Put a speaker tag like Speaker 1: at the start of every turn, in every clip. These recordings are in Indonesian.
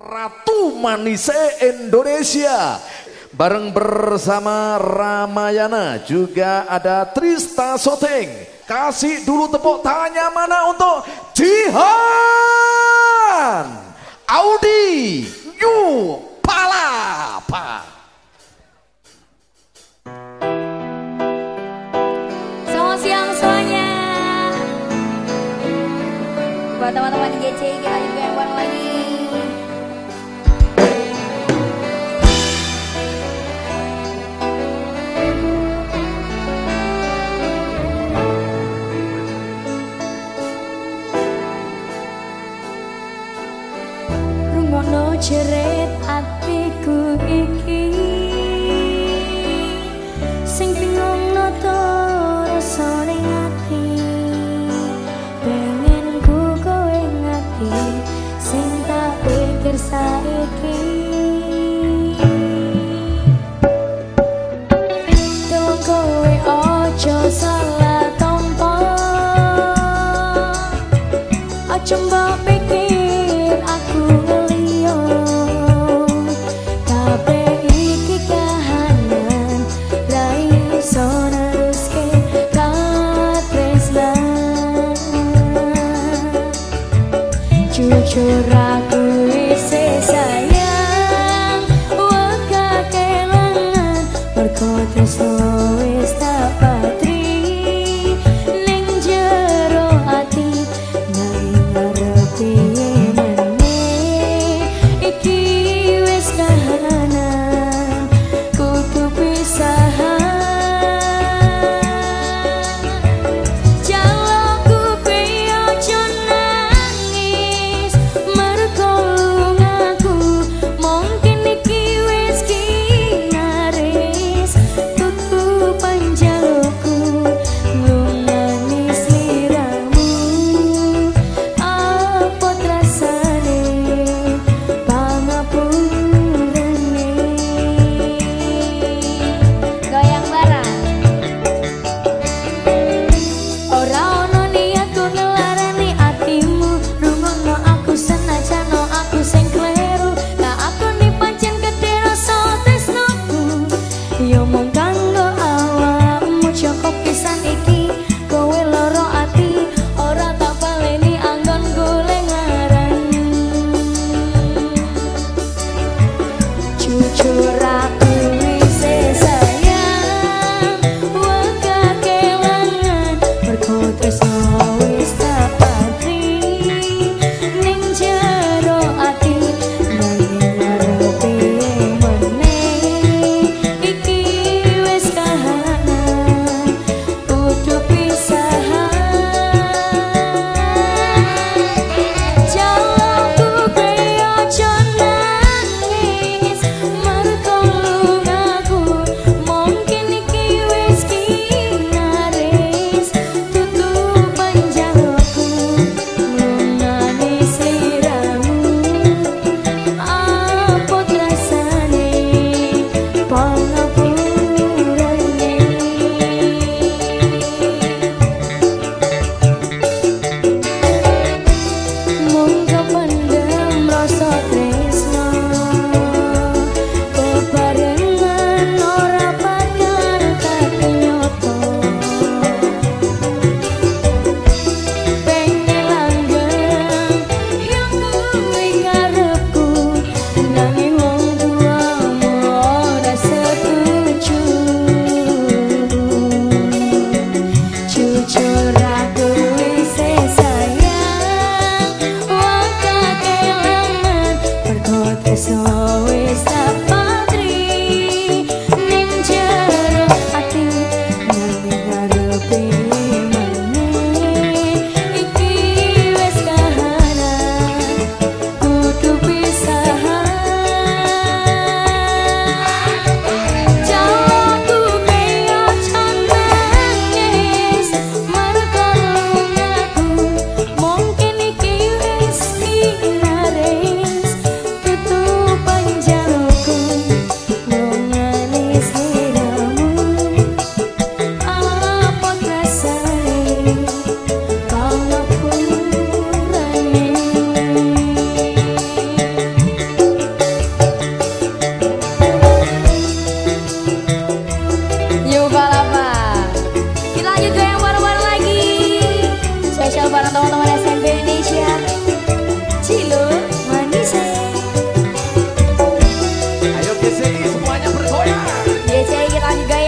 Speaker 1: Ratu Manise Indonesia. Bareng bersama Ramayana juga ada Trista Soteng. Kasih dulu tepuk tanya mana untuk Jihan. Audi New Palapa.
Speaker 2: Selamat siang semuanya. Buat teman-teman
Speaker 3: di GCI kita stop. semuanya bergoyang. Yes, yeah, lagi
Speaker 2: guys.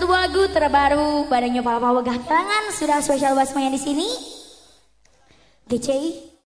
Speaker 2: Satu lagu terbaru badannya Pala Pawegah Tangan sudah spesial buat semuanya di sini. GCI